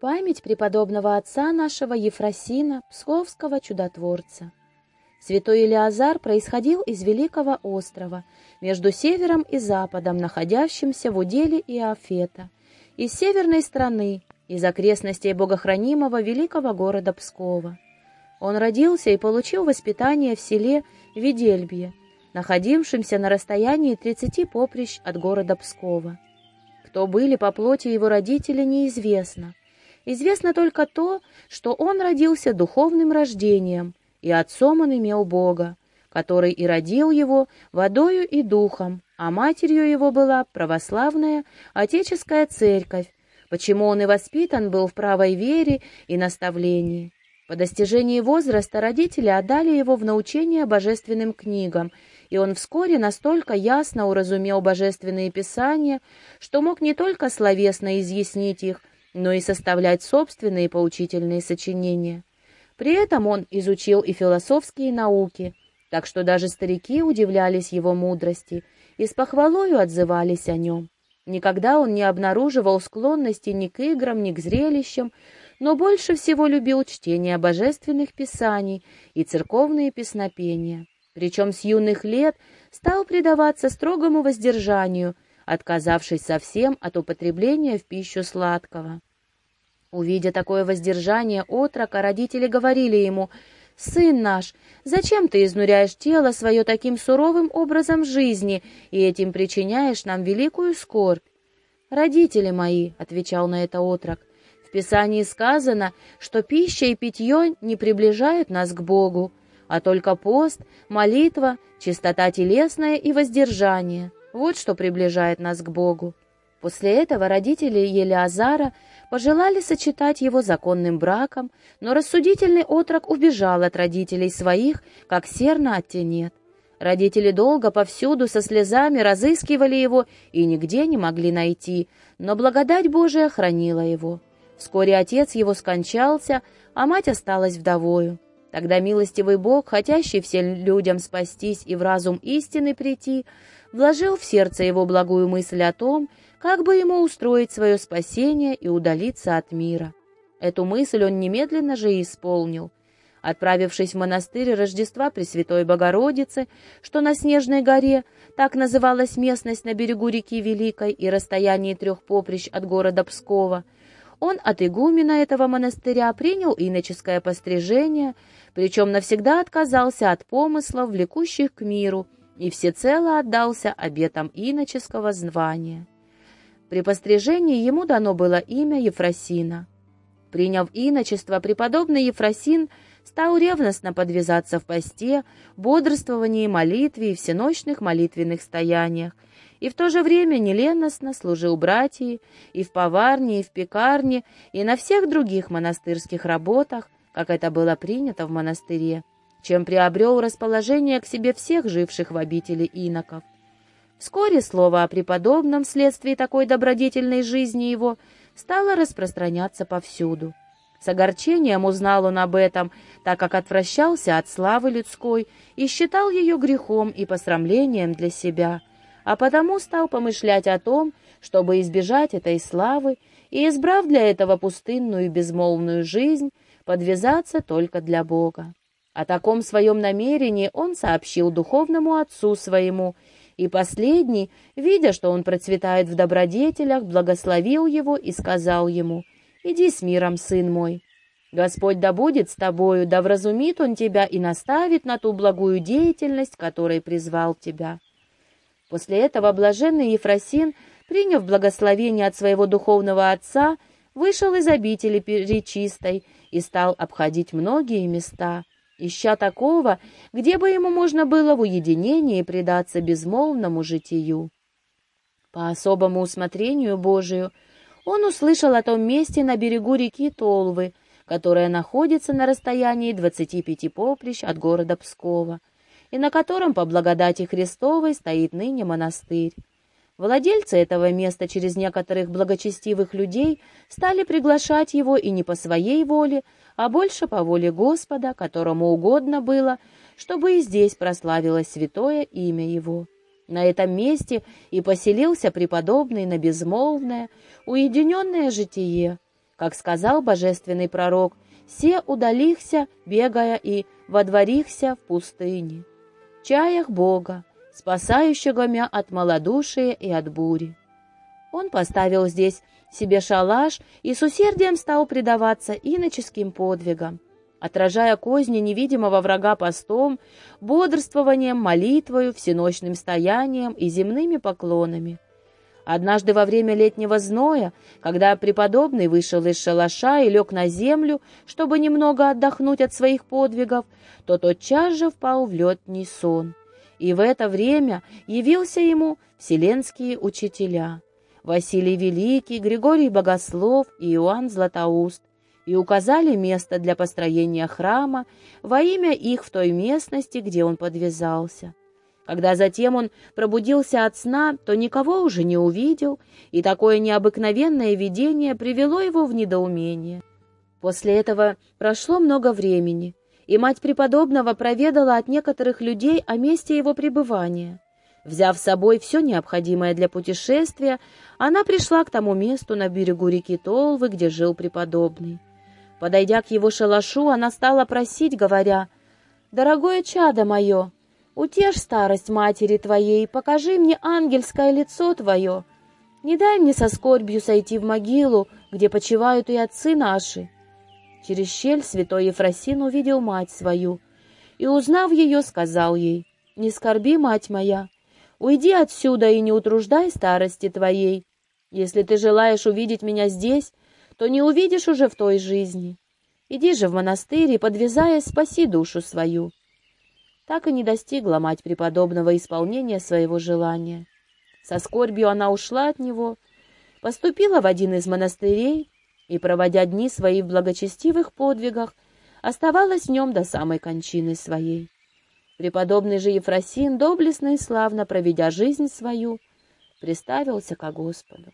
Память преподобного отца нашего Ефросина, псковского чудотворца. Святой Илиазар происходил из Великого острова, между севером и западом, находящимся в уделе Иофета, из северной страны, из окрестностей богохранимого великого города Пскова. Он родился и получил воспитание в селе Видельбье, находившемся на расстоянии 30 поприщ от города Пскова. Кто были по плоти его родители, неизвестно. Известно только то, что он родился духовным рождением, и отцом он имел Бога, который и родил его водою и духом, а матерью его была православная отеческая церковь, почему он и воспитан был в правой вере и наставлении. По достижении возраста родители отдали его в научение божественным книгам, и он вскоре настолько ясно уразумел божественные писания, что мог не только словесно изъяснить их, но и составлять собственные поучительные сочинения. При этом он изучил и философские науки, так что даже старики удивлялись его мудрости и с похвалою отзывались о нем. Никогда он не обнаруживал склонности ни к играм, ни к зрелищам, но больше всего любил чтение божественных писаний и церковные песнопения. Причем с юных лет стал предаваться строгому воздержанию, отказавшись совсем от употребления в пищу сладкого. Увидя такое воздержание отрока, родители говорили ему, «Сын наш, зачем ты изнуряешь тело свое таким суровым образом жизни и этим причиняешь нам великую скорбь?» «Родители мои», — отвечал на это отрок, — «в Писании сказано, что пища и питье не приближают нас к Богу, а только пост, молитва, чистота телесная и воздержание. Вот что приближает нас к Богу». После этого родители Елеазара пожелали сочетать его законным браком, но рассудительный отрок убежал от родителей своих, как серна от тенет. Родители долго повсюду со слезами разыскивали его и нигде не могли найти, но благодать Божия хранила его. Вскоре отец его скончался, а мать осталась вдовою. Тогда милостивый Бог, хотящий всем людям спастись и в разум истины прийти, вложил в сердце его благую мысль о том, как бы ему устроить свое спасение и удалиться от мира. Эту мысль он немедленно же и исполнил. Отправившись в монастырь Рождества Пресвятой Богородицы, что на Снежной горе, так называлась местность на берегу реки Великой и расстоянии трех поприщ от города Пскова, он от игумена этого монастыря принял иноческое пострижение, причем навсегда отказался от помыслов, влекущих к миру, и всецело отдался обетам иноческого звания. При пострижении ему дано было имя Ефросина. Приняв иночество, преподобный Ефросин стал ревностно подвязаться в посте, бодрствовании, молитве и всеночных молитвенных стояниях, и в то же время неленностно служил братьям и в поварне, и в пекарне, и на всех других монастырских работах, как это было принято в монастыре, чем приобрел расположение к себе всех живших в обители иноков. Вскоре слово о преподобном вследствие такой добродетельной жизни его стало распространяться повсюду. С огорчением узнал он об этом, так как отвращался от славы людской и считал ее грехом и посрамлением для себя, а потому стал помышлять о том, чтобы избежать этой славы и, избрав для этого пустынную и безмолвную жизнь, подвязаться только для Бога. О таком своем намерении он сообщил духовному отцу своему и последний, видя, что он процветает в добродетелях, благословил его и сказал ему, «Иди с миром, сын мой. Господь да будет с тобою, да вразумит он тебя и наставит на ту благую деятельность, которой призвал тебя». После этого блаженный Ефросин, приняв благословение от своего духовного отца, вышел из обители перечистой и стал обходить многие места — ища такого, где бы ему можно было в уединении предаться безмолвному житию. По особому усмотрению Божию он услышал о том месте на берегу реки Толвы, которая находится на расстоянии 25 поприщ от города Пскова, и на котором по благодати Христовой стоит ныне монастырь. Владельцы этого места через некоторых благочестивых людей стали приглашать его и не по своей воле, а больше по воле Господа, которому угодно было, чтобы и здесь прославилось святое имя Его. На этом месте и поселился преподобный на безмолвное, уединенное житие. как сказал божественный пророк, «Се удалихся, бегая и водворихся в пустыне, чаях Бога, спасающего мя от малодушия и от бури». Он поставил здесь себе шалаш и с усердием стал предаваться иноческим подвигам, отражая козни невидимого врага постом, бодрствованием, молитвою, всеночным стоянием и земными поклонами. Однажды во время летнего зноя, когда преподобный вышел из шалаша и лег на землю, чтобы немного отдохнуть от своих подвигов, то тотчас же впал в летний сон. И в это время явился ему вселенские учителя — Василий Великий, Григорий Богослов и Иоанн Златоуст, и указали место для построения храма во имя их в той местности, где он подвязался. Когда затем он пробудился от сна, то никого уже не увидел, и такое необыкновенное видение привело его в недоумение. После этого прошло много времени, и мать преподобного проведала от некоторых людей о месте его пребывания. Взяв с собой все необходимое для путешествия, она пришла к тому месту на берегу реки Толвы, где жил преподобный. Подойдя к его шалашу, она стала просить, говоря, «Дорогое чадо мое, Утешь старость матери твоей, покажи мне ангельское лицо твое. Не дай мне со скорбью сойти в могилу, где почивают и отцы наши». Через щель святой Ефросин увидел мать свою, и, узнав ее, сказал ей, «Не скорби, мать моя, уйди отсюда и не утруждай старости твоей. Если ты желаешь увидеть меня здесь, то не увидишь уже в той жизни. Иди же в монастырь и, подвязаясь, спаси душу свою» так и не достигла мать преподобного исполнения своего желания. Со скорбью она ушла от него, поступила в один из монастырей и, проводя дни свои в благочестивых подвигах, оставалась в нем до самой кончины своей. Преподобный же Ефросин, доблестно и славно проведя жизнь свою, приставился ко Господу.